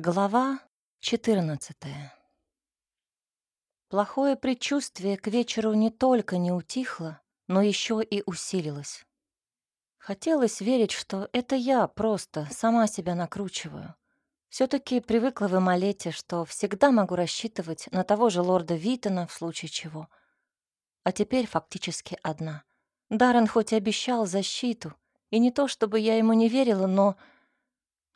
Глава 14 Плохое предчувствие к вечеру не только не утихло, но еще и усилилось. Хотелось верить, что это я просто сама себя накручиваю. все таки привыкла в Эмалете, что всегда могу рассчитывать на того же лорда Витона в случае чего. А теперь фактически одна. Даррен хоть и обещал защиту, и не то чтобы я ему не верила, но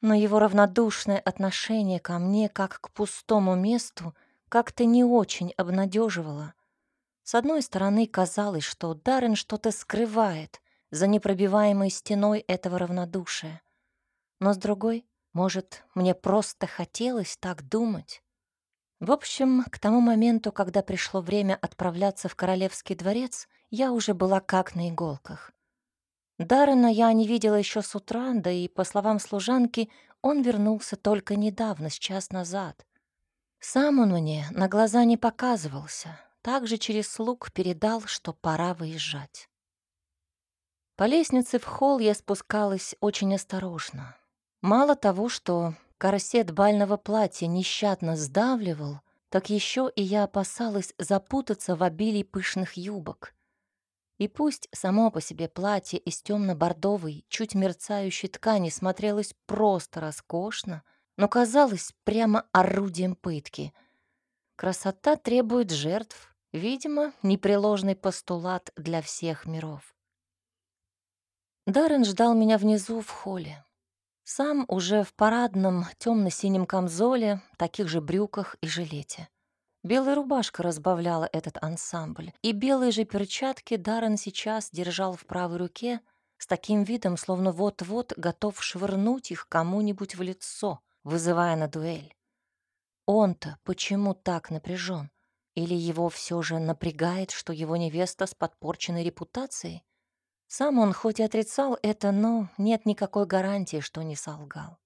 но его равнодушное отношение ко мне, как к пустому месту, как-то не очень обнадеживало. С одной стороны, казалось, что Даррен что-то скрывает за непробиваемой стеной этого равнодушия. Но с другой, может, мне просто хотелось так думать. В общем, к тому моменту, когда пришло время отправляться в Королевский дворец, я уже была как на иголках. Даррена я не видела еще с утра, да и, по словам служанки, он вернулся только недавно, с час назад. Сам он мне на глаза не показывался, также через слуг передал, что пора выезжать. По лестнице в холл я спускалась очень осторожно. Мало того, что корсет бального платья нещадно сдавливал, так еще и я опасалась запутаться в обилии пышных юбок — и пусть само по себе платье из темно-бордовой, чуть мерцающей ткани смотрелось просто роскошно, но казалось прямо орудием пытки. Красота требует жертв, видимо, непреложный постулат для всех миров. Даррен ждал меня внизу в холле. Сам уже в парадном темно-синем камзоле, таких же брюках и жилете. Белая рубашка разбавляла этот ансамбль, и белые же перчатки Даррен сейчас держал в правой руке с таким видом, словно вот-вот готов швырнуть их кому-нибудь в лицо, вызывая на дуэль. Он-то почему так напряжен? Или его все же напрягает, что его невеста с подпорченной репутацией? Сам он хоть и отрицал это, но нет никакой гарантии, что не солгал.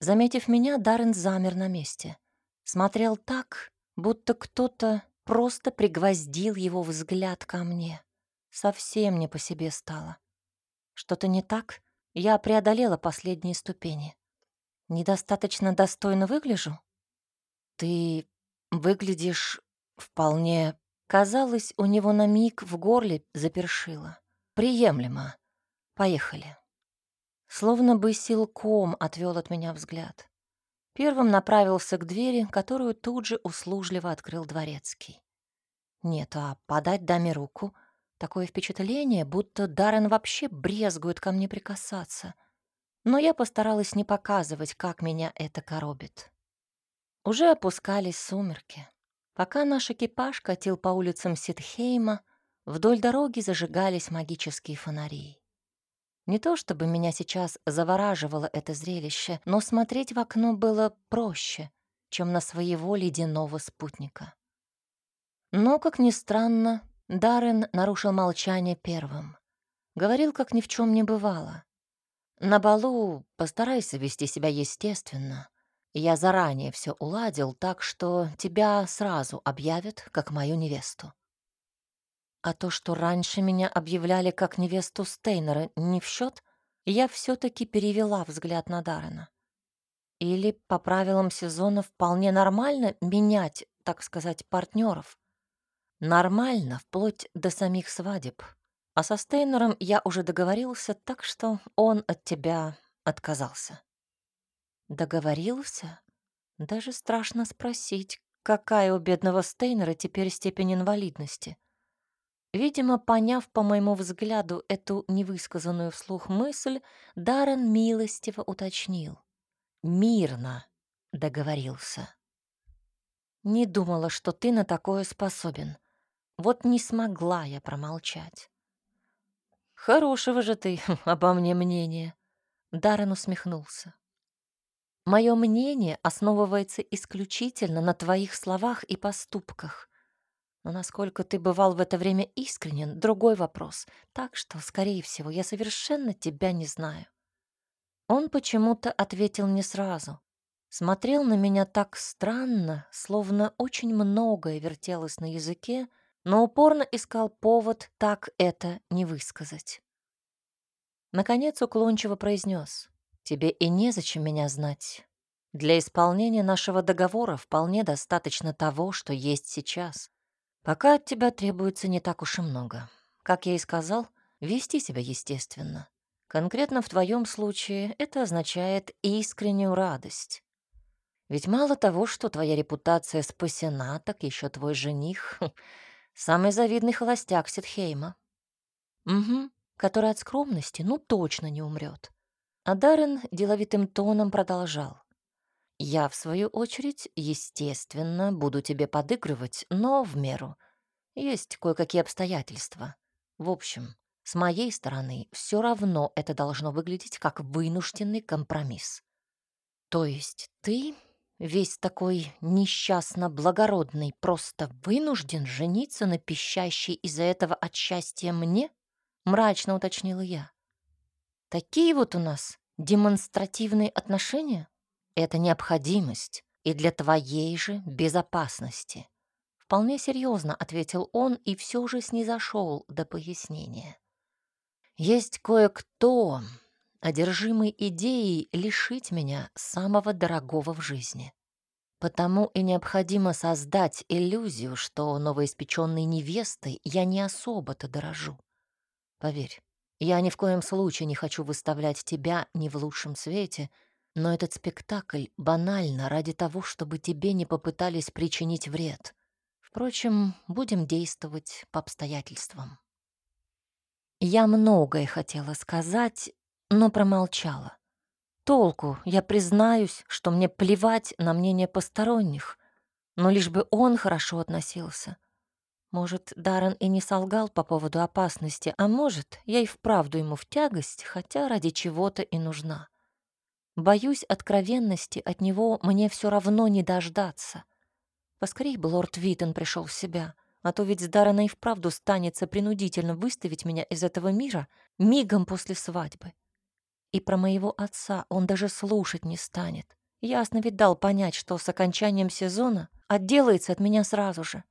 Заметив меня, Даррен замер на месте. Смотрел так, будто кто-то просто пригвоздил его взгляд ко мне. Совсем не по себе стало. Что-то не так? Я преодолела последние ступени. Недостаточно достойно выгляжу? Ты выглядишь вполне... Казалось, у него на миг в горле запершило. Приемлемо. Поехали. Словно бы силком отвел от меня взгляд. Первым направился к двери, которую тут же услужливо открыл дворецкий. Нет, а подать даме руку — такое впечатление, будто Даррен вообще брезгует ко мне прикасаться. Но я постаралась не показывать, как меня это коробит. Уже опускались сумерки. Пока наш экипаж катил по улицам Ситхейма, вдоль дороги зажигались магические фонари. Не то чтобы меня сейчас завораживало это зрелище, но смотреть в окно было проще, чем на своего ледяного спутника. Но, как ни странно, Даррен нарушил молчание первым. Говорил, как ни в чем не бывало. «На балу постарайся вести себя естественно. Я заранее все уладил, так что тебя сразу объявят как мою невесту». А то, что раньше меня объявляли как невесту Стейнера, не в счет, я все-таки перевела взгляд на Даррена. Или по правилам сезона вполне нормально менять, так сказать, партнеров. Нормально, вплоть до самих свадеб. А со Стейнером я уже договорился, так что он от тебя отказался. Договорился? Даже страшно спросить, какая у бедного Стейнера теперь степень инвалидности. Видимо, поняв по моему взгляду эту невысказанную вслух мысль, Даррен милостиво уточнил. «Мирно», — договорился. «Не думала, что ты на такое способен. Вот не смогла я промолчать». «Хорошего же ты обо мне мнения», — Даррен усмехнулся. «Мое мнение основывается исключительно на твоих словах и поступках. Но насколько ты бывал в это время искренен, другой вопрос. Так что, скорее всего, я совершенно тебя не знаю. Он почему-то ответил не сразу. Смотрел на меня так странно, словно очень многое вертелось на языке, но упорно искал повод так это не высказать. Наконец уклончиво произнес. «Тебе и незачем меня знать. Для исполнения нашего договора вполне достаточно того, что есть сейчас. Пока от тебя требуется не так уж и много. Как я и сказал, вести себя естественно. Конкретно в твоем случае это означает искреннюю радость. Ведь мало того, что твоя репутация спасена, так еще твой жених — самый завидный холостяк Ситхейма. Угу, который от скромности ну точно не умрет. А Даррен деловитым тоном продолжал. «Я, в свою очередь, естественно, буду тебе подыгрывать, но в меру. Есть кое-какие обстоятельства. В общем, с моей стороны, все равно это должно выглядеть как вынужденный компромисс. То есть ты, весь такой несчастно благородный, просто вынужден жениться на пищащей из-за этого от счастья мне? Мрачно уточнила я. Такие вот у нас демонстративные отношения? Это необходимость и для твоей же безопасности. Вполне серьезно ответил он и все же снизошел до пояснения. Есть кое-кто, одержимый идеей лишить меня самого дорогого в жизни. Потому и необходимо создать иллюзию, что новоиспеченной невестой я не особо-то дорожу. Поверь, я ни в коем случае не хочу выставлять тебя не в лучшем свете, но этот спектакль банально ради того, чтобы тебе не попытались причинить вред. Впрочем, будем действовать по обстоятельствам. Я многое хотела сказать, но промолчала. Толку, я признаюсь, что мне плевать на мнение посторонних, но лишь бы он хорошо относился. Может, Даррен и не солгал по поводу опасности, а может, я и вправду ему в тягость, хотя ради чего-то и нужна. Боюсь откровенности от него мне все равно не дождаться. Поскорей бы лорд Виттен пришел в себя — а то ведь с Даррена вправду станется принудительно выставить меня из этого мира мигом после свадьбы. И про моего отца он даже слушать не станет. Ясно ведь дал понять, что с окончанием сезона отделается от меня сразу же.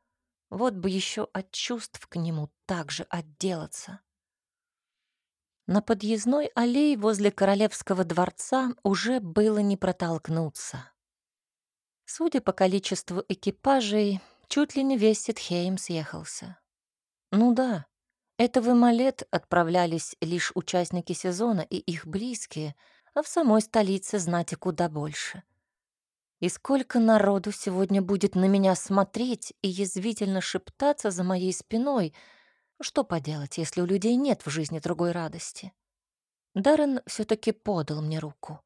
Вот бы еще от чувств к нему также отделаться. На подъездной аллее возле Королевского дворца уже было не протолкнуться. Судя по количеству экипажей, Чуть ли не весь Ситхейм съехался. Ну да, это в Эмалет отправлялись лишь участники сезона и их близкие, а в самой столице знати куда больше. И сколько народу сегодня будет на меня смотреть и язвительно шептаться за моей спиной. Что поделать, если у людей нет в жизни другой радости? Даррен все таки подал мне руку.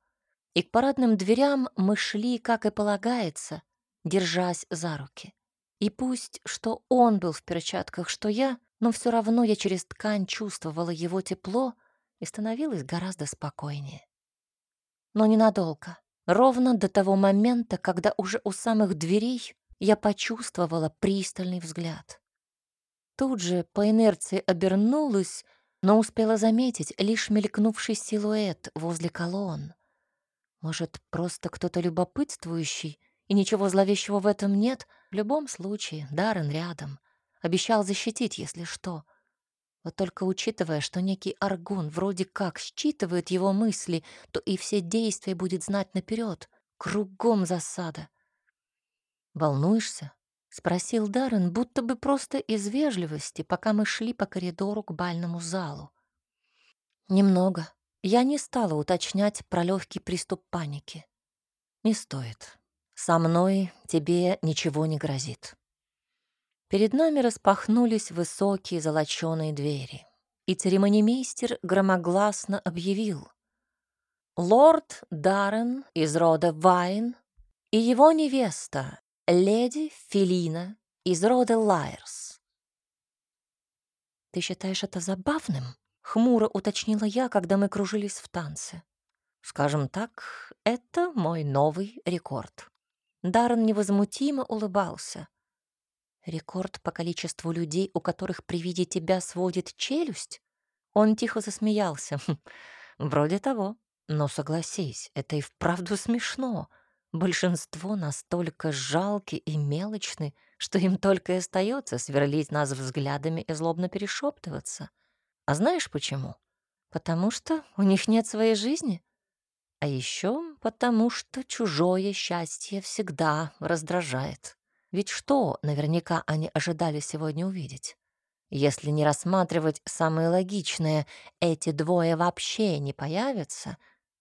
И к парадным дверям мы шли, как и полагается, держась за руки. И пусть, что он был в перчатках, что я, но все равно я через ткань чувствовала его тепло и становилась гораздо спокойнее. Но ненадолго, ровно до того момента, когда уже у самых дверей я почувствовала пристальный взгляд. Тут же по инерции обернулась, но успела заметить лишь мелькнувший силуэт возле колонн. Может, просто кто-то любопытствующий и ничего зловещего в этом нет. В любом случае, Даррен рядом. Обещал защитить, если что. Вот только учитывая, что некий Аргун вроде как считывает его мысли, то и все действия будет знать наперед. Кругом засада. «Волнуешься?» — спросил Даррен, будто бы просто из вежливости, пока мы шли по коридору к бальному залу. «Немного. Я не стала уточнять про легкий приступ паники. Не стоит. Со мной тебе ничего не грозит. Перед нами распахнулись высокие золоченые двери, и церемонимейстер громогласно объявил. Лорд Даррен из рода Вайн и его невеста, леди Филина из рода Лайерс. «Ты считаешь это забавным?» — хмуро уточнила я, когда мы кружились в танце. «Скажем так, это мой новый рекорд». Даррен невозмутимо улыбался. «Рекорд по количеству людей, у которых при виде тебя сводит челюсть?» Он тихо засмеялся. «Хм, «Вроде того. Но согласись, это и вправду смешно. Большинство настолько жалки и мелочны, что им только и остается сверлить нас взглядами и злобно перешептываться. А знаешь почему? Потому что у них нет своей жизни. А еще потому, что чужое счастье всегда раздражает. Ведь что наверняка они ожидали сегодня увидеть? Если не рассматривать самое логичное, эти двое вообще не появятся,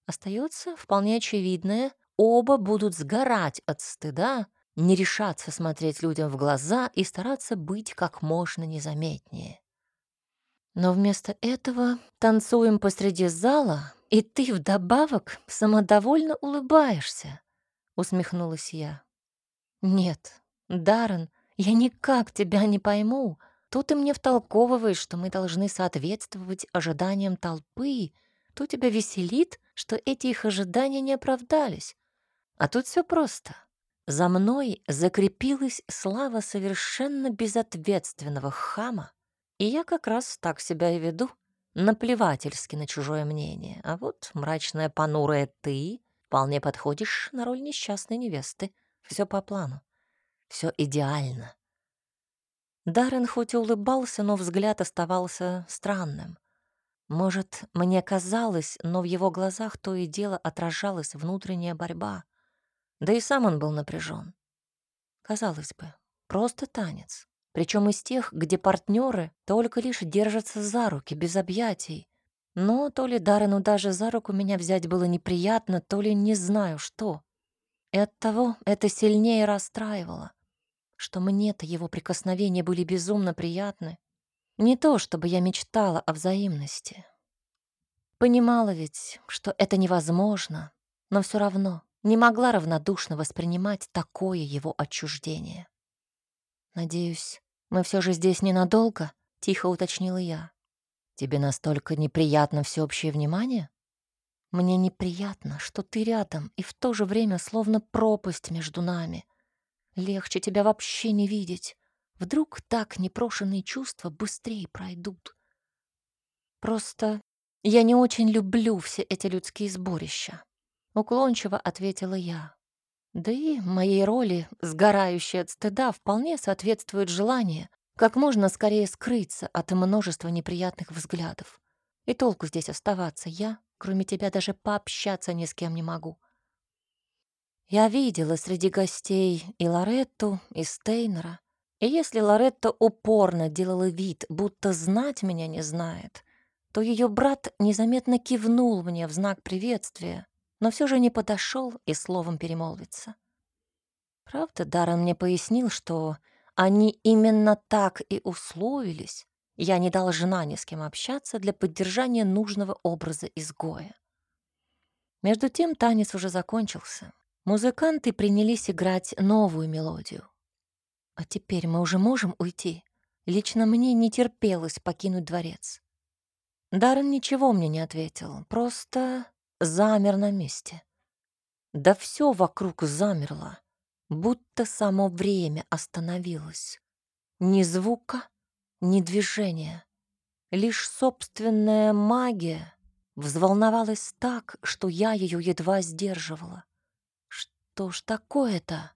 остается вполне очевидное, оба будут сгорать от стыда, не решаться смотреть людям в глаза и стараться быть как можно незаметнее. Но вместо этого танцуем посреди зала, и ты вдобавок самодовольно улыбаешься, усмехнулась я. Нет, Даррен, я никак тебя не пойму. То ты мне втолковываешь, что мы должны соответствовать ожиданиям толпы, то тебя веселит, что эти их ожидания не оправдались. А тут все просто. За мной закрепилась слава совершенно безответственного хама, и я как раз так себя и веду, наплевательски на чужое мнение. А вот мрачная понурая ты вполне подходишь на роль несчастной невесты. Все по плану. Все идеально. Даррен хоть и улыбался, но взгляд оставался странным. Может, мне казалось, но в его глазах то и дело отражалась внутренняя борьба. Да и сам он был напряжен. Казалось бы, просто танец. Причем из тех, где партнеры только лишь держатся за руки, без объятий. Но то ли Даррену даже за руку меня взять было неприятно, то ли не знаю что. И оттого это сильнее расстраивало что мне-то его прикосновения были безумно приятны. Не то, чтобы я мечтала о взаимности. Понимала ведь, что это невозможно, но все равно не могла равнодушно воспринимать такое его отчуждение. «Надеюсь, мы все же здесь ненадолго?» — тихо уточнила я. «Тебе настолько неприятно всеобщее внимание?» «Мне неприятно, что ты рядом, и в то же время словно пропасть между нами», Легче тебя вообще не видеть. Вдруг так непрошенные чувства быстрее пройдут. Просто я не очень люблю все эти людские сборища. Уклончиво ответила я. Да и моей роли, сгорающей от стыда, вполне соответствует желание как можно скорее скрыться от множества неприятных взглядов. И толку здесь оставаться я, кроме тебя, даже пообщаться ни с кем не могу. Я видела среди гостей и Лоретту, и Стейнера. И если Лоретта упорно делала вид, будто знать меня не знает, то ее брат незаметно кивнул мне в знак приветствия, но все же не подошел и словом перемолвиться. Правда, Даррен мне пояснил, что они именно так и условились. Я не должна ни с кем общаться для поддержания нужного образа изгоя. Между тем танец уже закончился. Музыканты принялись играть новую мелодию. А теперь мы уже можем уйти. Лично мне не терпелось покинуть дворец. Даррен ничего мне не ответил, просто замер на месте. Да все вокруг замерло, будто само время остановилось. Ни звука, ни движения. Лишь собственная магия взволновалась так, что я ее едва сдерживала. Что ж такое-то?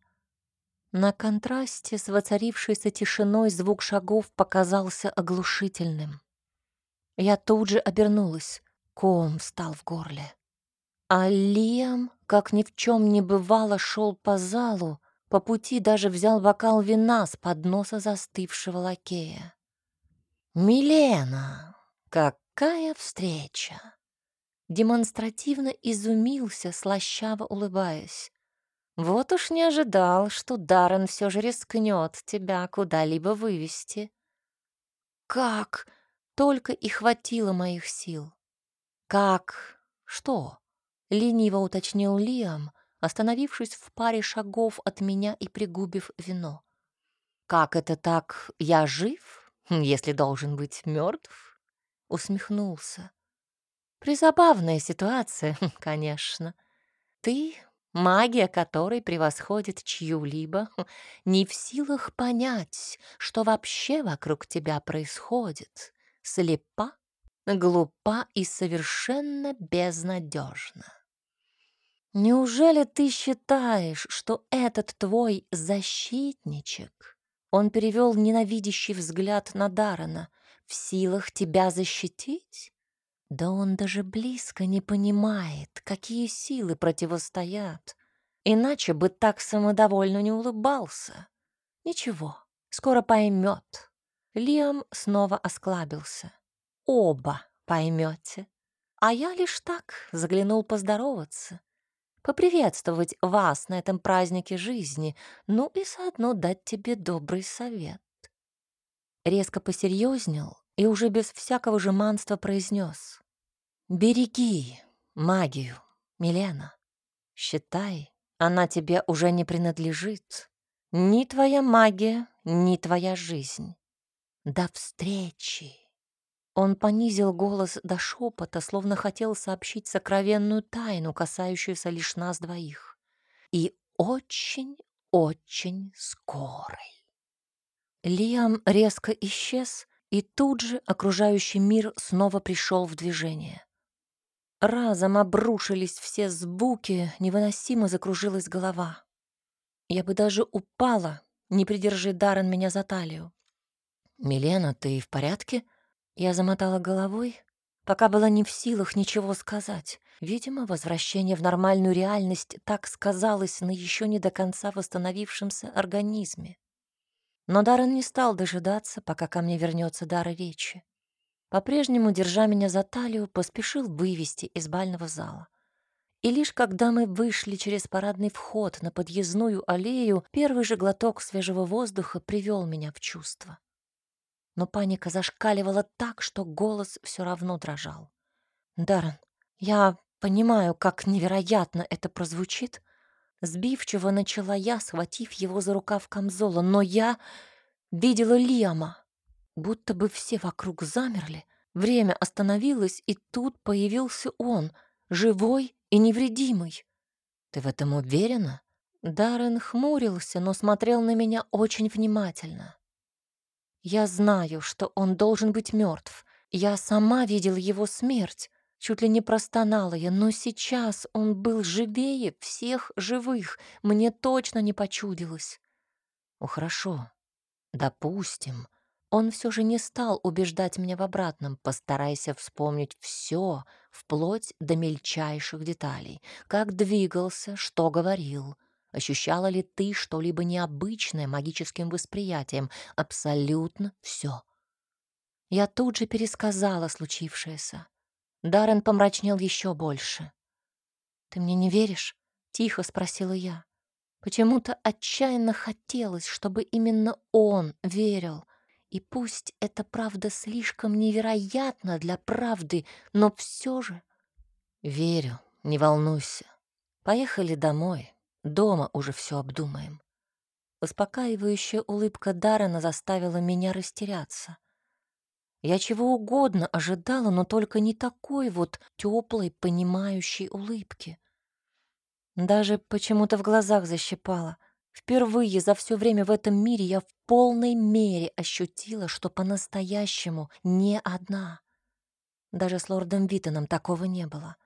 На контрасте с воцарившейся тишиной звук шагов показался оглушительным. Я тут же обернулась, ком встал в горле. А Лиам, как ни в чем не бывало, шел по залу, по пути даже взял бокал вина с подноса застывшего лакея. «Милена, какая встреча!» Демонстративно изумился, слащаво улыбаясь. Вот уж не ожидал, что Даррен все же рискнет тебя куда-либо вывести. Как? Только и хватило моих сил. Как? Что? Лениво уточнил Лиам, остановившись в паре шагов от меня и пригубив вино. Как это так? Я жив, если должен быть мертв? Усмехнулся. Призабавная ситуация, конечно. Ты магия которой превосходит чью-либо, не в силах понять, что вообще вокруг тебя происходит, слепа, глупа и совершенно безнадежна. Неужели ты считаешь, что этот твой защитничек, он перевел ненавидящий взгляд на Дарана, в силах тебя защитить? Да он даже близко не понимает, какие силы противостоят. Иначе бы так самодовольно не улыбался. Ничего, скоро поймет. Лиам снова осклабился. Оба поймете. А я лишь так заглянул поздороваться, поприветствовать вас на этом празднике жизни, ну и заодно дать тебе добрый совет. Резко посерьезнел и уже без всякого жеманства произнес. «Береги магию, Милена. Считай, она тебе уже не принадлежит. Ни твоя магия, ни твоя жизнь. До встречи!» Он понизил голос до шепота, словно хотел сообщить сокровенную тайну, касающуюся лишь нас двоих. И очень-очень скорой. Лиам резко исчез, и тут же окружающий мир снова пришел в движение. Разом обрушились все звуки, невыносимо закружилась голова. Я бы даже упала, не придержи Даррен меня за талию. «Милена, ты в порядке?» Я замотала головой, пока была не в силах ничего сказать. Видимо, возвращение в нормальную реальность так сказалось на еще не до конца восстановившемся организме. Но Даррен не стал дожидаться, пока ко мне вернется дар речи по-прежнему, держа меня за талию, поспешил вывести из бального зала. И лишь когда мы вышли через парадный вход на подъездную аллею, первый же глоток свежего воздуха привел меня в чувство. Но паника зашкаливала так, что голос все равно дрожал. «Даррен, я понимаю, как невероятно это прозвучит», Сбивчиво начала я, схватив его за рукав камзола, но я видела Лиама. Будто бы все вокруг замерли, время остановилось, и тут появился он, живой и невредимый. «Ты в этом уверена?» Даррен хмурился, но смотрел на меня очень внимательно. «Я знаю, что он должен быть мертв. Я сама видела его смерть, чуть ли не простонала я, но сейчас он был живее всех живых, мне точно не почудилось». «Ну хорошо, допустим», он все же не стал убеждать меня в обратном, постарайся вспомнить все, вплоть до мельчайших деталей. Как двигался, что говорил. Ощущала ли ты что-либо необычное магическим восприятием? Абсолютно все. Я тут же пересказала случившееся. Даррен помрачнел еще больше. «Ты мне не веришь?» — тихо спросила я. Почему-то отчаянно хотелось, чтобы именно он верил — и пусть это правда слишком невероятно для правды, но все же... Верю, не волнуйся. Поехали домой. Дома уже все обдумаем. Успокаивающая улыбка Даррена заставила меня растеряться. Я чего угодно ожидала, но только не такой вот теплой, понимающей улыбки. Даже почему-то в глазах защипала — Впервые за все время в этом мире я в полной мере ощутила, что по-настоящему не одна. Даже с лордом Витоном такого не было.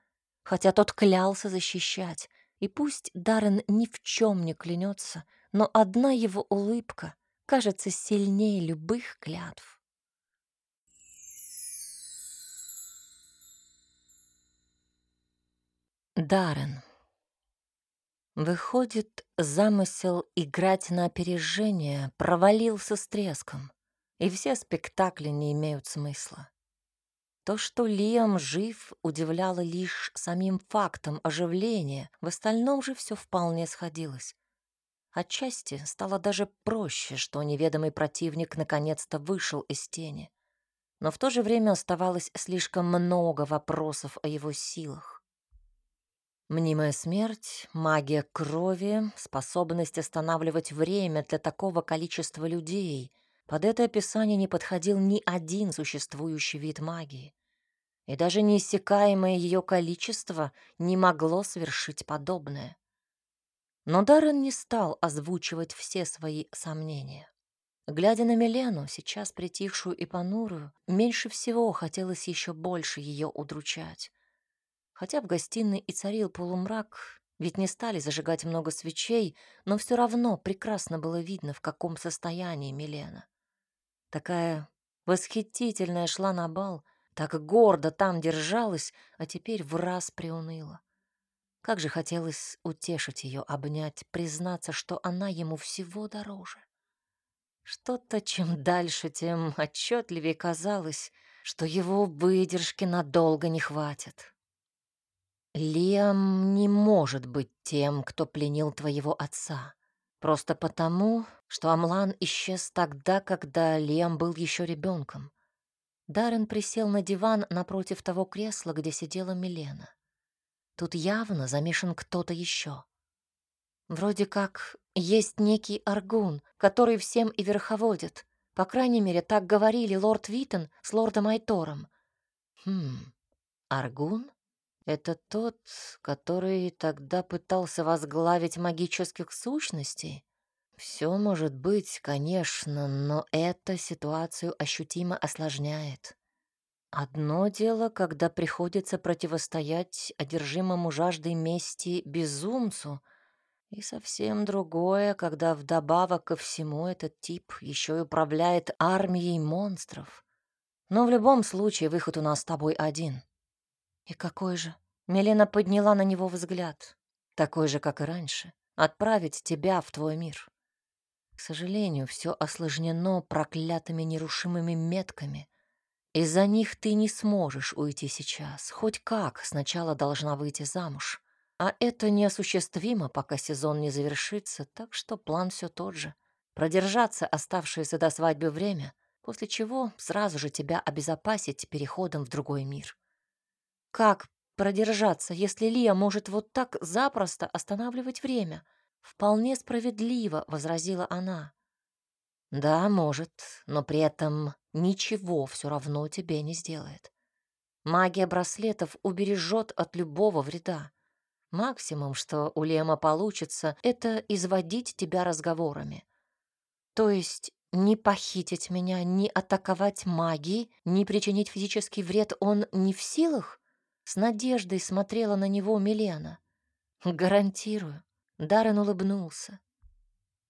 Хотя тот клялся защищать. И пусть Даррен ни в чем не клянется, но одна его улыбка кажется сильнее любых клятв. Даррен. Выходит, замысел играть на опережение провалился с треском, и все спектакли не имеют смысла. То, что Лиам жив, удивляло лишь самим фактом оживления, в остальном же все вполне сходилось. Отчасти стало даже проще, что неведомый противник наконец-то вышел из тени. Но в то же время оставалось слишком много вопросов о его силах. Мнимая смерть, магия крови, способность останавливать время для такого количества людей. Под это описание не подходил ни один существующий вид магии. И даже неиссякаемое ее количество не могло совершить подобное. Но Даррен не стал озвучивать все свои сомнения. Глядя на Милену, сейчас притихшую и понурую, меньше всего хотелось еще больше ее удручать. Хотя в гостиной и царил полумрак, ведь не стали зажигать много свечей, но все равно прекрасно было видно, в каком состоянии Милена. Такая восхитительная шла на бал, Так гордо там держалась, а теперь в раз приуныла. Как же хотелось утешить ее, обнять, признаться, что она ему всего дороже. Что-то чем дальше, тем отчетливее казалось, что его выдержки надолго не хватит. Лиам не может быть тем, кто пленил твоего отца. Просто потому, что Амлан исчез тогда, когда Лиам был еще ребенком. Даррен присел на диван напротив того кресла, где сидела Милена. Тут явно замешан кто-то еще. Вроде как есть некий Аргун, который всем и верховодит. По крайней мере, так говорили лорд Витон с лордом Айтором. Хм, Аргун? Это тот, который тогда пытался возглавить магических сущностей? Все может быть, конечно, но это ситуацию ощутимо осложняет. Одно дело, когда приходится противостоять одержимому жаждой мести безумцу, и совсем другое, когда вдобавок ко всему этот тип еще и управляет армией монстров. Но в любом случае выход у нас с тобой один. И какой же? Мелена подняла на него взгляд. Такой же, как и раньше. Отправить тебя в твой мир. К сожалению, все осложнено проклятыми нерушимыми метками. Из-за них ты не сможешь уйти сейчас. Хоть как сначала должна выйти замуж. А это неосуществимо, пока сезон не завершится, так что план все тот же. Продержаться оставшееся до свадьбы время, после чего сразу же тебя обезопасить переходом в другой мир. Как продержаться, если Лия может вот так запросто останавливать время? «Вполне справедливо», — возразила она. «Да, может, но при этом ничего все равно тебе не сделает. Магия браслетов убережет от любого вреда. Максимум, что у Лема получится, это изводить тебя разговорами. То есть не похитить меня, не атаковать магией, не причинить физический вред он не в силах?» С надеждой смотрела на него Милена. «Гарантирую, Даррен улыбнулся.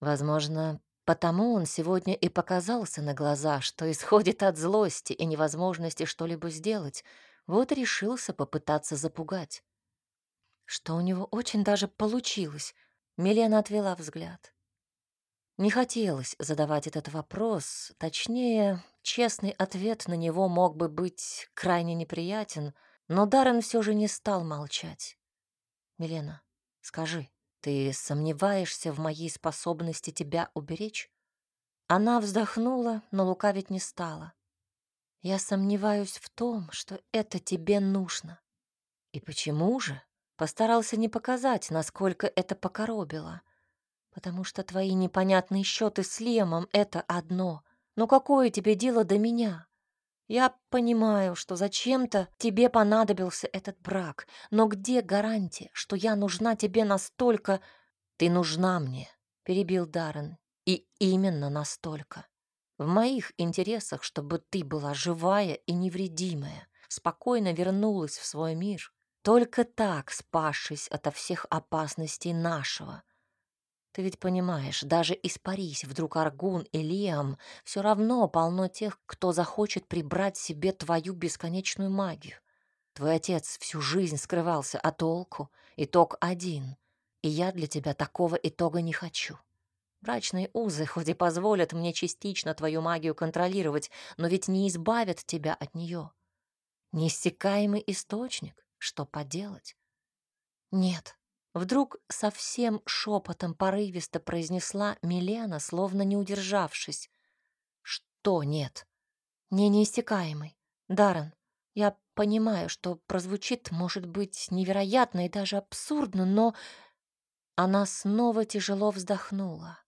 Возможно, потому он сегодня и показался на глаза, что исходит от злости и невозможности что-либо сделать, вот решился попытаться запугать. Что у него очень даже получилось. Милена отвела взгляд. Не хотелось задавать этот вопрос, точнее, честный ответ на него мог бы быть крайне неприятен, но Даррен все же не стал молчать. «Милена, скажи, ты сомневаешься в моей способности тебя уберечь? Она вздохнула, но лукавить не стала. Я сомневаюсь в том, что это тебе нужно. И почему же? Постарался не показать, насколько это покоробило. Потому что твои непонятные счеты с Лемом — это одно. Но какое тебе дело до меня? Я понимаю, что зачем-то тебе понадобился этот брак, но где гарантия, что я нужна тебе настолько... Ты нужна мне, перебил Даррен, и именно настолько. В моих интересах, чтобы ты была живая и невредимая, спокойно вернулась в свой мир, только так спасшись ото всех опасностей нашего, ты ведь понимаешь, даже испарись вдруг Аргун и Лиам, все равно полно тех, кто захочет прибрать себе твою бесконечную магию. Твой отец всю жизнь скрывался, а толку? Итог один. И я для тебя такого итога не хочу. Брачные узы хоть и позволят мне частично твою магию контролировать, но ведь не избавят тебя от нее. Неиссякаемый источник, что поделать? Нет, Вдруг совсем шепотом порывисто произнесла Милена, словно не удержавшись. «Что нет?» «Не неиссякаемый. Даррен, я понимаю, что прозвучит, может быть, невероятно и даже абсурдно, но...» Она снова тяжело вздохнула.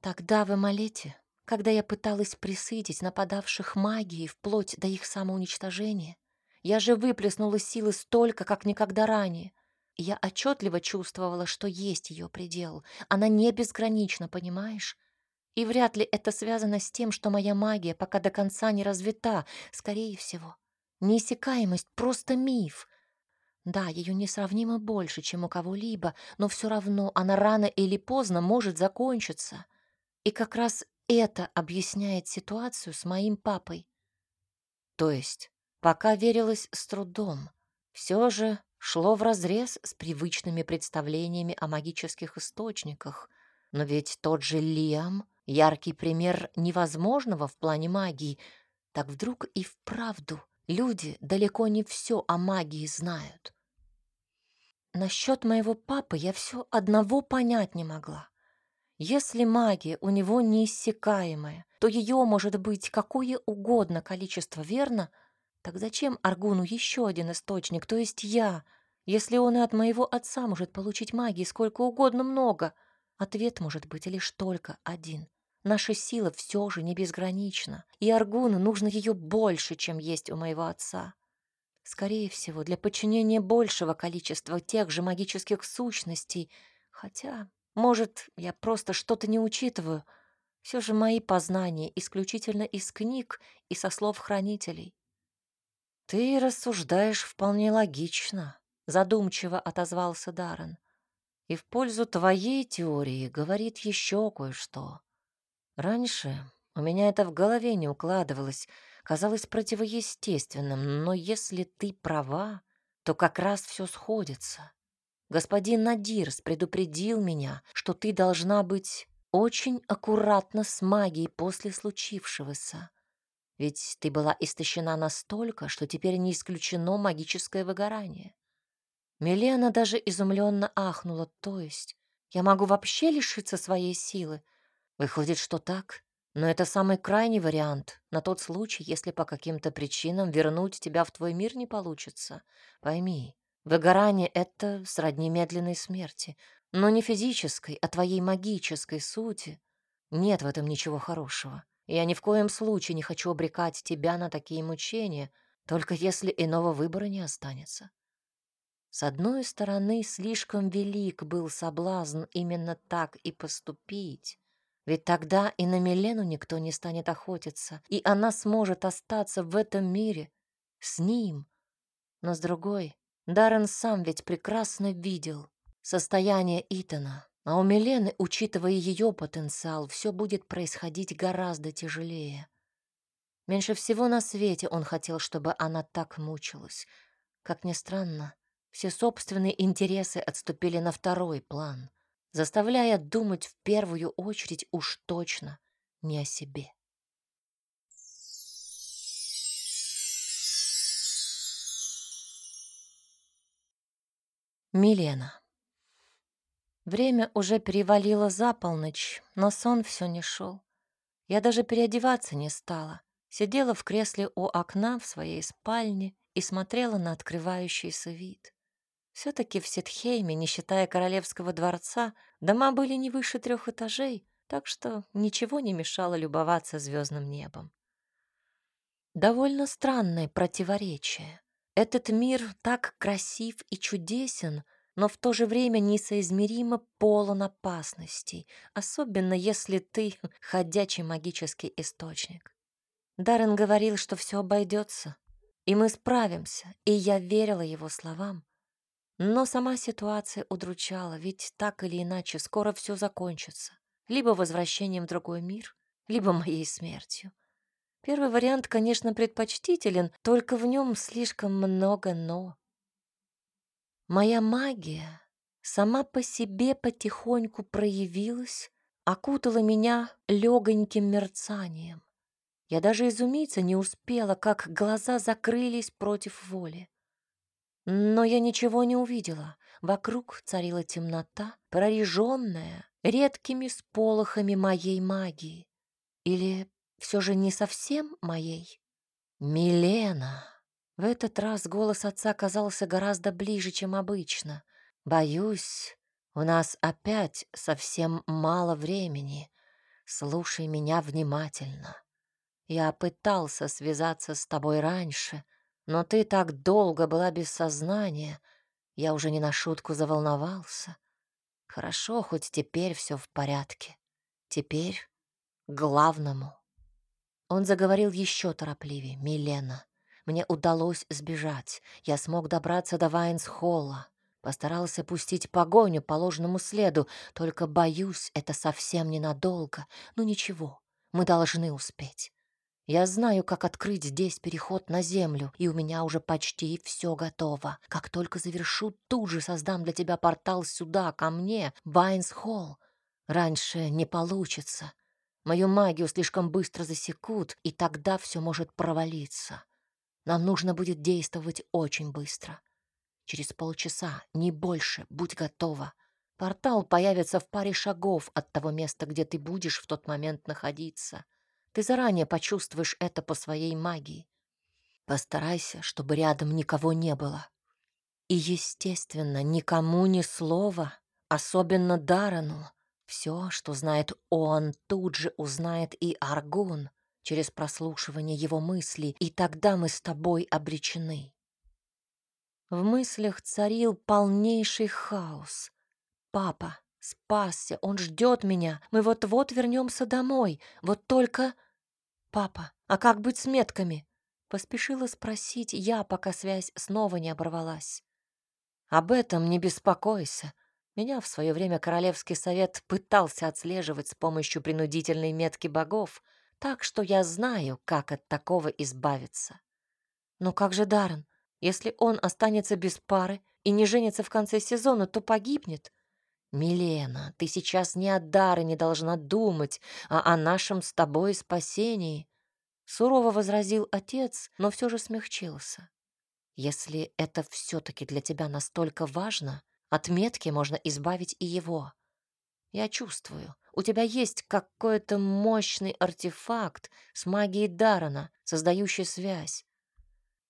«Тогда вы молите, когда я пыталась присытить нападавших магией вплоть до их самоуничтожения. Я же выплеснула силы столько, как никогда ранее. Я отчетливо чувствовала, что есть ее предел. Она не безгранична, понимаешь? И вряд ли это связано с тем, что моя магия пока до конца не развита, скорее всего. Неиссякаемость — просто миф. Да, ее несравнимо больше, чем у кого-либо, но все равно она рано или поздно может закончиться. И как раз это объясняет ситуацию с моим папой. То есть пока верилось с трудом. Все же шло вразрез с привычными представлениями о магических источниках. Но ведь тот же Лиам — яркий пример невозможного в плане магии. Так вдруг и вправду люди далеко не все о магии знают. Насчет моего папы я все одного понять не могла. Если магия у него неиссякаемая, то ее может быть какое угодно количество, верно? Так зачем Аргуну еще один источник, то есть я, если он и от моего отца может получить магии сколько угодно много? Ответ может быть лишь только один. Наша сила все же не безгранична, и Аргуну нужно ее больше, чем есть у моего отца. Скорее всего, для подчинения большего количества тех же магических сущностей. Хотя, может, я просто что-то не учитываю. Все же мои познания исключительно из книг и со слов хранителей. «Ты рассуждаешь вполне логично», — задумчиво отозвался Даррен. «И в пользу твоей теории говорит еще кое-что. Раньше у меня это в голове не укладывалось — казалось противоестественным, но если ты права, то как раз все сходится. Господин Надирс предупредил меня, что ты должна быть очень аккуратна с магией после случившегося. Ведь ты была истощена настолько, что теперь не исключено магическое выгорание. Милена даже изумленно ахнула, то есть я могу вообще лишиться своей силы? Выходит, что так? Но это самый крайний вариант, на тот случай, если по каким-то причинам вернуть тебя в твой мир не получится. Пойми, выгорание — это сродни медленной смерти, но не физической, а твоей магической сути. Нет в этом ничего хорошего. Я ни в коем случае не хочу обрекать тебя на такие мучения, только если иного выбора не останется. С одной стороны, слишком велик был соблазн именно так и поступить, ведь тогда и на Милену никто не станет охотиться, и она сможет остаться в этом мире с ним. Но с другой, Даррен сам ведь прекрасно видел состояние Итана, а у Милены, учитывая ее потенциал, все будет происходить гораздо тяжелее. Меньше всего на свете он хотел, чтобы она так мучилась. Как ни странно, все собственные интересы отступили на второй план заставляя думать в первую очередь уж точно не о себе. Милена. Время уже перевалило за полночь, но сон все не шел. Я даже переодеваться не стала. Сидела в кресле у окна в своей спальне и смотрела на открывающийся вид. Все-таки в Ситхейме, не считая королевского дворца, дома были не выше трех этажей, так что ничего не мешало любоваться звездным небом. Довольно странное противоречие. Этот мир так красив и чудесен, но в то же время несоизмеримо полон опасностей, особенно если ты ходячий магический источник. Даррен говорил, что все обойдется, и мы справимся, и я верила его словам. Но сама ситуация удручала, ведь так или иначе скоро все закончится. Либо возвращением в другой мир, либо моей смертью. Первый вариант, конечно, предпочтителен, только в нем слишком много «но». Моя магия сама по себе потихоньку проявилась, окутала меня легоньким мерцанием. Я даже изумиться не успела, как глаза закрылись против воли. Но я ничего не увидела. Вокруг царила темнота, прореженная редкими сполохами моей магии. Или все же не совсем моей? Милена. В этот раз голос отца казался гораздо ближе, чем обычно. Боюсь, у нас опять совсем мало времени. Слушай меня внимательно. Я пытался связаться с тобой раньше — но ты так долго была без сознания, я уже не на шутку заволновался. Хорошо, хоть теперь все в порядке. Теперь к главному. Он заговорил еще торопливее. «Милена, мне удалось сбежать. Я смог добраться до Вайнс-Холла. Постарался пустить погоню по ложному следу, только, боюсь, это совсем ненадолго. Ну ничего, мы должны успеть. Я знаю, как открыть здесь переход на землю, и у меня уже почти все готово. Как только завершу, тут же создам для тебя портал сюда, ко мне, Вайнс-Холл. Раньше не получится. Мою магию слишком быстро засекут, и тогда все может провалиться. Нам нужно будет действовать очень быстро. Через полчаса, не больше, будь готова. Портал появится в паре шагов от того места, где ты будешь в тот момент находиться. Ты заранее почувствуешь это по своей магии. Постарайся, чтобы рядом никого не было. И, естественно, никому ни слова, особенно Дарану. Все, что знает он, тут же узнает и Аргун через прослушивание его мыслей, и тогда мы с тобой обречены. В мыслях царил полнейший хаос. Папа спасся, он ждет меня, мы вот-вот вернемся домой, вот только... «Папа, а как быть с метками?» Поспешила спросить я, пока связь снова не оборвалась. «Об этом не беспокойся. Меня в свое время Королевский совет пытался отслеживать с помощью принудительной метки богов, так что я знаю, как от такого избавиться. Но как же Даррен? Если он останется без пары и не женится в конце сезона, то погибнет. «Милена, ты сейчас не о Даре не должна думать, а о нашем с тобой спасении», — сурово возразил отец, но все же смягчился. «Если это все-таки для тебя настолько важно, от метки можно избавить и его. Я чувствую, у тебя есть какой-то мощный артефакт с магией Дарана, создающий связь.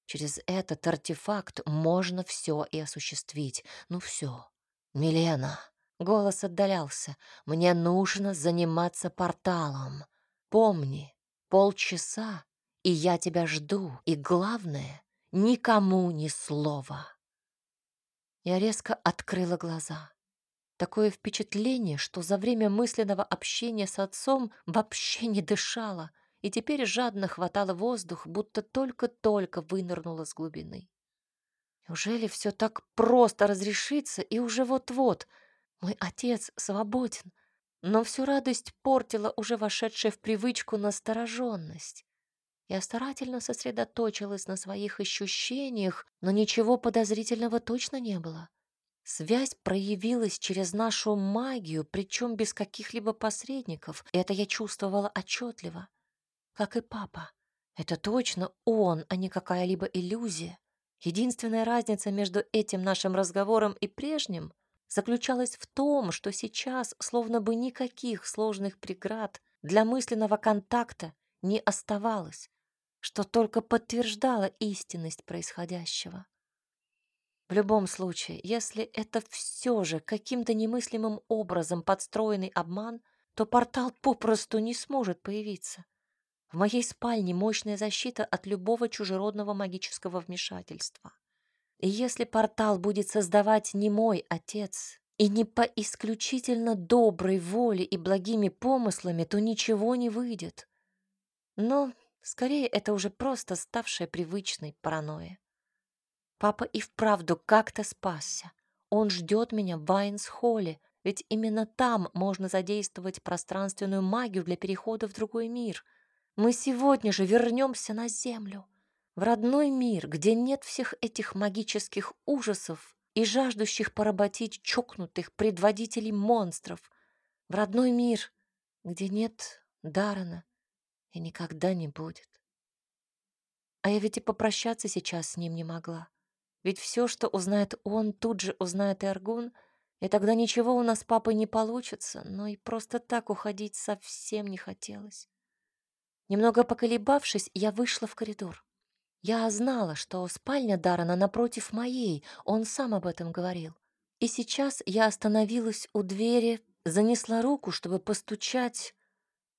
Через этот артефакт можно все и осуществить. Ну все, Милена». Голос отдалялся. «Мне нужно заниматься порталом. Помни, полчаса, и я тебя жду. И главное, никому ни слова». Я резко открыла глаза. Такое впечатление, что за время мысленного общения с отцом вообще не дышала и теперь жадно хватала воздух, будто только-только вынырнула с глубины. Неужели все так просто разрешится и уже вот-вот — мой отец свободен, но всю радость портила уже вошедшая в привычку настороженность. Я старательно сосредоточилась на своих ощущениях, но ничего подозрительного точно не было. Связь проявилась через нашу магию, причем без каких-либо посредников, это я чувствовала отчетливо. Как и папа. Это точно он, а не какая-либо иллюзия. Единственная разница между этим нашим разговором и прежним заключалась в том, что сейчас словно бы никаких сложных преград для мысленного контакта не оставалось, что только подтверждало истинность происходящего. В любом случае, если это все же каким-то немыслимым образом подстроенный обман, то портал попросту не сможет появиться. В моей спальне мощная защита от любого чужеродного магического вмешательства. И если портал будет создавать не мой отец и не по исключительно доброй воле и благими помыслами, то ничего не выйдет. Но скорее это уже просто ставшая привычной паранойя. Папа и вправду как-то спасся. Он ждет меня в Вайнс-холле, ведь именно там можно задействовать пространственную магию для перехода в другой мир. Мы сегодня же вернемся на Землю в родной мир, где нет всех этих магических ужасов и жаждущих поработить чокнутых предводителей монстров, в родной мир, где нет Дарана и никогда не будет. А я ведь и попрощаться сейчас с ним не могла. Ведь все, что узнает он, тут же узнает и Аргун, и тогда ничего у нас с папой не получится, но и просто так уходить совсем не хотелось. Немного поколебавшись, я вышла в коридор. Я знала, что спальня Дарана напротив моей, он сам об этом говорил. И сейчас я остановилась у двери, занесла руку, чтобы постучать,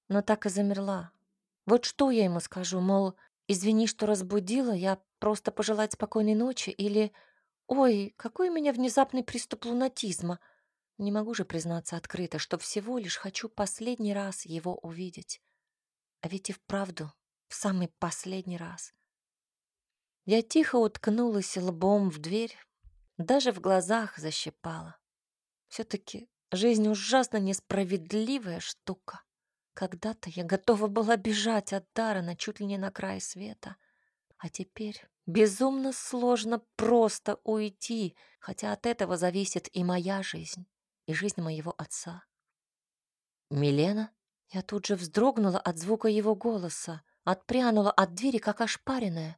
но так и замерла. Вот что я ему скажу, мол, извини, что разбудила, я просто пожелать спокойной ночи, или «Ой, какой у меня внезапный приступ лунатизма!» Не могу же признаться открыто, что всего лишь хочу последний раз его увидеть. А ведь и вправду, в самый последний раз. Я тихо уткнулась лбом в дверь, даже в глазах защипала. Все-таки жизнь ужасно несправедливая штука. Когда-то я готова была бежать от Дарана чуть ли не на край света. А теперь безумно сложно просто уйти, хотя от этого зависит и моя жизнь, и жизнь моего отца. «Милена?» Я тут же вздрогнула от звука его голоса, отпрянула от двери, как ошпаренная.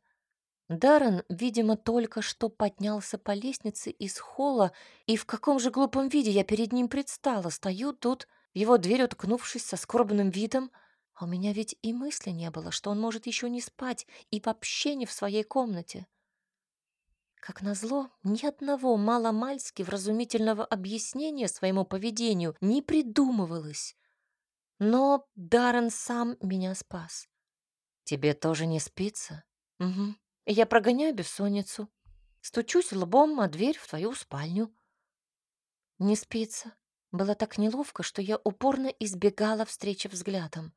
Даррен, видимо, только что поднялся по лестнице из холла, и в каком же глупом виде я перед ним предстала. Стою тут, в его дверь уткнувшись со скорбным видом, а у меня ведь и мысли не было, что он может еще не спать и вообще не в своей комнате. Как назло, ни одного маломальски вразумительного объяснения своему поведению не придумывалось. Но Даррен сам меня спас. «Тебе тоже не спится?» «Угу. Я прогоняю бессонницу. Стучусь лбом о дверь в твою спальню. Не спится. Было так неловко, что я упорно избегала встречи взглядом.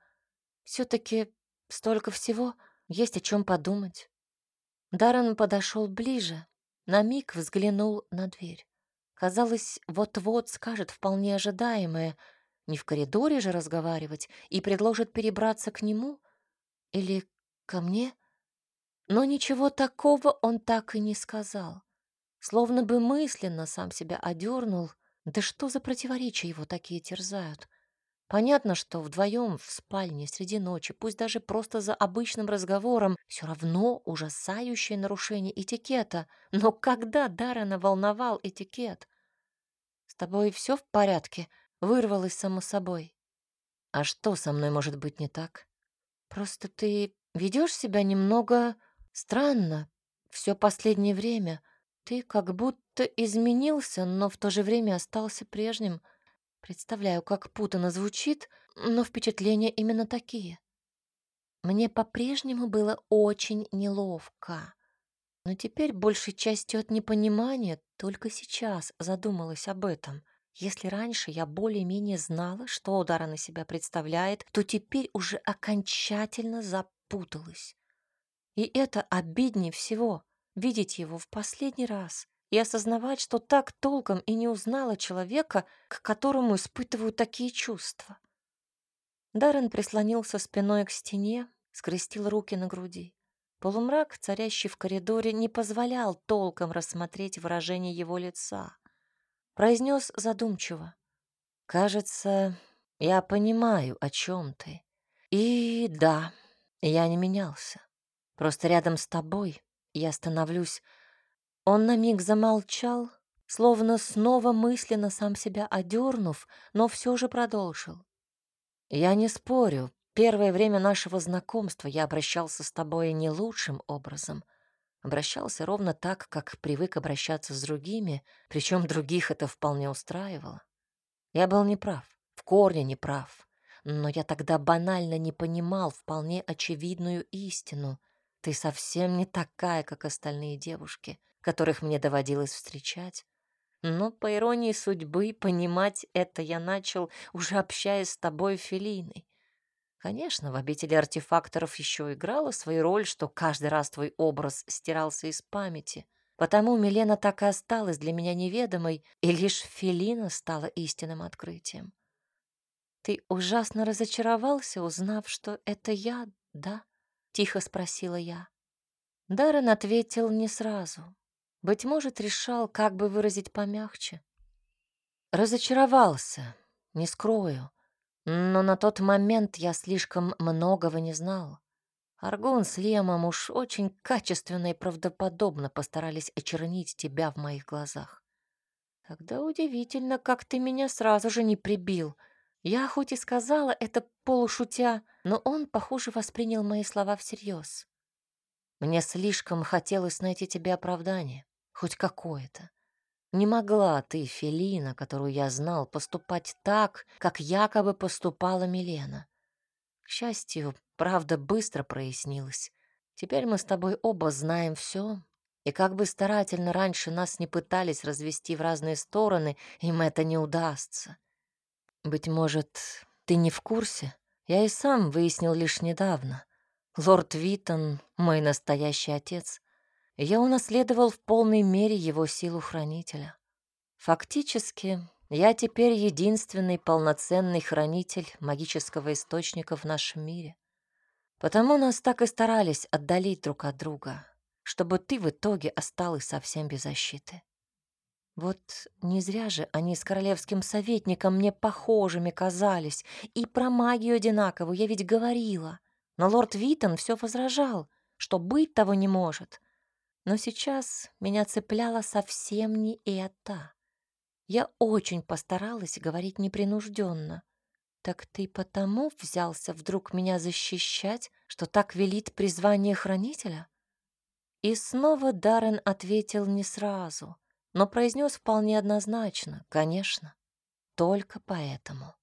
все таки столько всего, есть о чем подумать. Даррен подошел ближе, на миг взглянул на дверь. Казалось, вот-вот скажет вполне ожидаемое, не в коридоре же разговаривать, и предложит перебраться к нему или ко мне — но ничего такого он так и не сказал. Словно бы мысленно сам себя одернул. Да что за противоречия его такие терзают? Понятно, что вдвоем в спальне среди ночи, пусть даже просто за обычным разговором, все равно ужасающее нарушение этикета. Но когда Даррена волновал этикет? «С тобой все в порядке?» — вырвалось само собой. «А что со мной может быть не так?» «Просто ты ведешь себя немного Странно, все последнее время ты как будто изменился, но в то же время остался прежним. Представляю, как путано звучит, но впечатления именно такие. Мне по-прежнему было очень неловко. Но теперь большей частью от непонимания только сейчас задумалась об этом. Если раньше я более-менее знала, что удара на себя представляет, то теперь уже окончательно запуталась. И это обиднее всего — видеть его в последний раз и осознавать, что так толком и не узнала человека, к которому испытываю такие чувства. Даррен прислонился спиной к стене, скрестил руки на груди. Полумрак, царящий в коридоре, не позволял толком рассмотреть выражение его лица. Произнес задумчиво. «Кажется, я понимаю, о чем ты. И да, я не менялся. Просто рядом с тобой я становлюсь...» Он на миг замолчал, словно снова мысленно сам себя одернув, но все же продолжил. «Я не спорю, первое время нашего знакомства я обращался с тобой не лучшим образом. Обращался ровно так, как привык обращаться с другими, причем других это вполне устраивало. Я был неправ, в корне неправ, но я тогда банально не понимал вполне очевидную истину — ты совсем не такая, как остальные девушки, которых мне доводилось встречать. Но, по иронии судьбы, понимать это я начал, уже общаясь с тобой, Фелиной. Конечно, в обители артефакторов еще играла свою роль, что каждый раз твой образ стирался из памяти. Потому Милена так и осталась для меня неведомой, и лишь Фелина стала истинным открытием. Ты ужасно разочаровался, узнав, что это я, да? Тихо спросила я. Даррен ответил не сразу. Быть может, решал, как бы выразить помягче. Разочаровался, не скрою. Но на тот момент я слишком многого не знал. Аргун с Лемом уж очень качественно и правдоподобно постарались очернить тебя в моих глазах. Тогда удивительно, как ты меня сразу же не прибил — я хоть и сказала это полушутя, но он, похоже, воспринял мои слова всерьез. Мне слишком хотелось найти тебе оправдание, хоть какое-то. Не могла ты, Фелина, которую я знал, поступать так, как якобы поступала Милена. К счастью, правда быстро прояснилась. Теперь мы с тобой оба знаем все, и как бы старательно раньше нас не пытались развести в разные стороны, им это не удастся. Быть может, ты не в курсе? Я и сам выяснил лишь недавно. Лорд Витон — мой настоящий отец. Я унаследовал в полной мере его силу хранителя. Фактически, Я теперь единственный полноценный хранитель магического источника в нашем мире. Потому нас так и старались отдалить друг от друга, чтобы ты в итоге осталась совсем без защиты. Вот не зря же они с королевским советником мне похожими казались, и про магию одинаковую я ведь говорила. Но лорд Витон все возражал, что быть того не может. Но сейчас меня цепляло совсем не это. Я очень постаралась говорить непринужденно. «Так ты потому взялся вдруг меня защищать, что так велит призвание хранителя?» И снова Даррен ответил не сразу, но произнес вполне однозначно, конечно, только поэтому.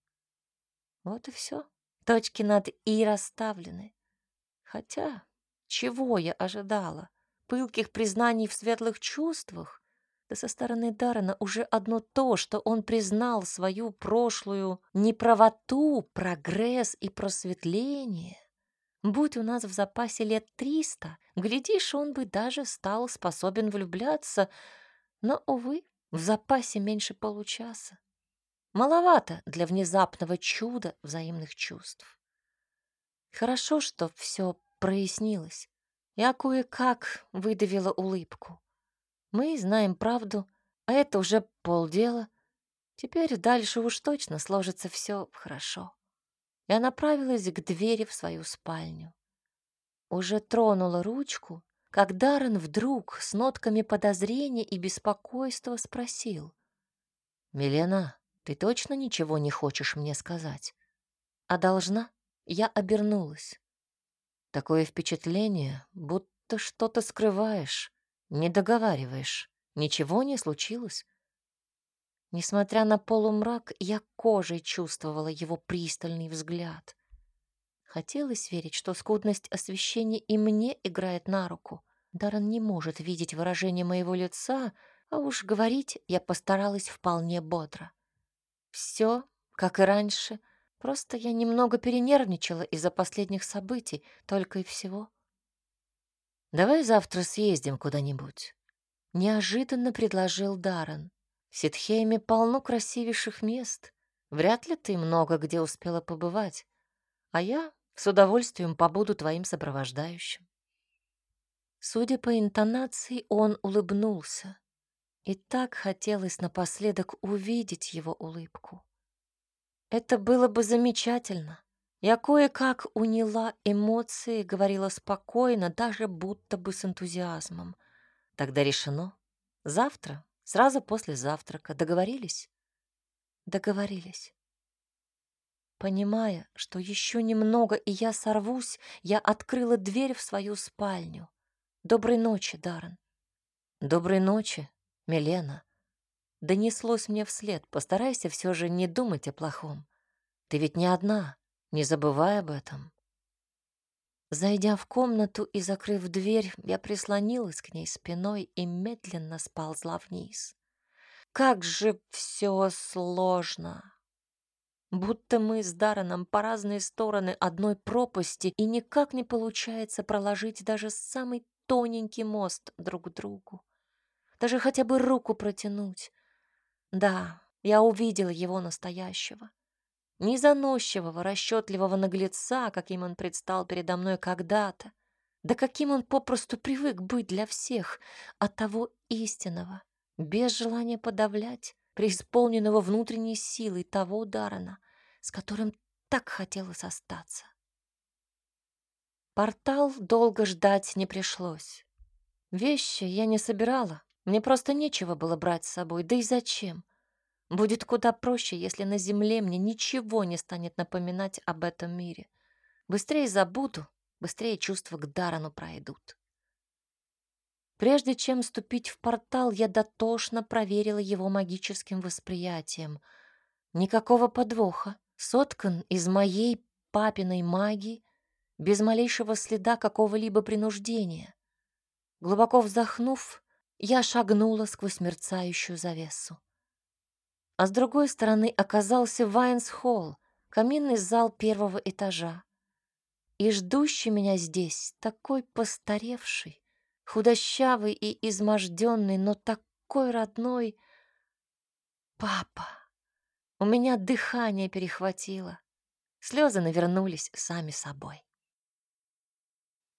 Вот и все. Точки над «и» расставлены. Хотя, чего я ожидала? Пылких признаний в светлых чувствах? Да со стороны Даррена уже одно то, что он признал свою прошлую неправоту, прогресс и просветление. Будь у нас в запасе лет триста, глядишь, он бы даже стал способен влюбляться, но, увы, в запасе меньше получаса. Маловато для внезапного чуда взаимных чувств. Хорошо, что все прояснилось. Я кое-как выдавила улыбку. Мы знаем правду, а это уже полдела. Теперь дальше уж точно сложится все хорошо. Я направилась к двери в свою спальню. Уже тронула ручку, как Даррен вдруг с нотками подозрения и беспокойства спросил. «Милена, ты точно ничего не хочешь мне сказать?» «А должна?» Я обернулась. Такое впечатление, будто что-то скрываешь. Не договариваешь. Ничего не случилось. Несмотря на полумрак, я кожей чувствовала его пристальный взгляд. Хотелось верить, что скудность освещения и мне играет на руку. Даррен не может видеть выражение моего лица, а уж говорить я постаралась вполне бодро. Все, как и раньше, просто я немного перенервничала из-за последних событий, только и всего. «Давай завтра съездим куда-нибудь», — неожиданно предложил Даррен. «В Ситхейме полно красивейших мест. Вряд ли ты много где успела побывать. А я с удовольствием побуду твоим сопровождающим». Судя по интонации, он улыбнулся. И так хотелось напоследок увидеть его улыбку. Это было бы замечательно. Я кое-как уняла эмоции, говорила спокойно, даже будто бы с энтузиазмом. Тогда решено. Завтра, сразу после завтрака. Договорились? Договорились. Понимая, что еще немного, и я сорвусь, я открыла дверь в свою спальню. Доброй ночи, Даррен. Доброй ночи, Милена. Донеслось мне вслед. Постарайся все же не думать о плохом. Ты ведь не одна. Не забывай об этом. Зайдя в комнату и закрыв дверь, я прислонилась к ней спиной и медленно сползла вниз. Как же все сложно! Будто мы с Дараном по разные стороны одной пропасти, и никак не получается проложить даже самый тоненький мост друг к другу. Даже хотя бы руку протянуть. Да, я увидела его настоящего не заносчивого, расчетливого наглеца, каким он предстал передо мной когда-то, да каким он попросту привык быть для всех, а того истинного, без желания подавлять, преисполненного внутренней силой того Дарана, с которым так хотелось остаться. Портал долго ждать не пришлось. Вещи я не собирала, мне просто нечего было брать с собой, да и зачем? Будет куда проще, если на земле мне ничего не станет напоминать об этом мире. Быстрее забуду, быстрее чувства к Дарану пройдут. Прежде чем ступить в портал, я дотошно проверила его магическим восприятием. Никакого подвоха. Соткан из моей папиной магии, без малейшего следа какого-либо принуждения. Глубоко вздохнув, я шагнула сквозь мерцающую завесу а с другой стороны оказался Вайнс-холл, каминный зал первого этажа. И ждущий меня здесь, такой постаревший, худощавый и изможденный, но такой родной, папа. У меня дыхание перехватило. Слезы навернулись сами собой.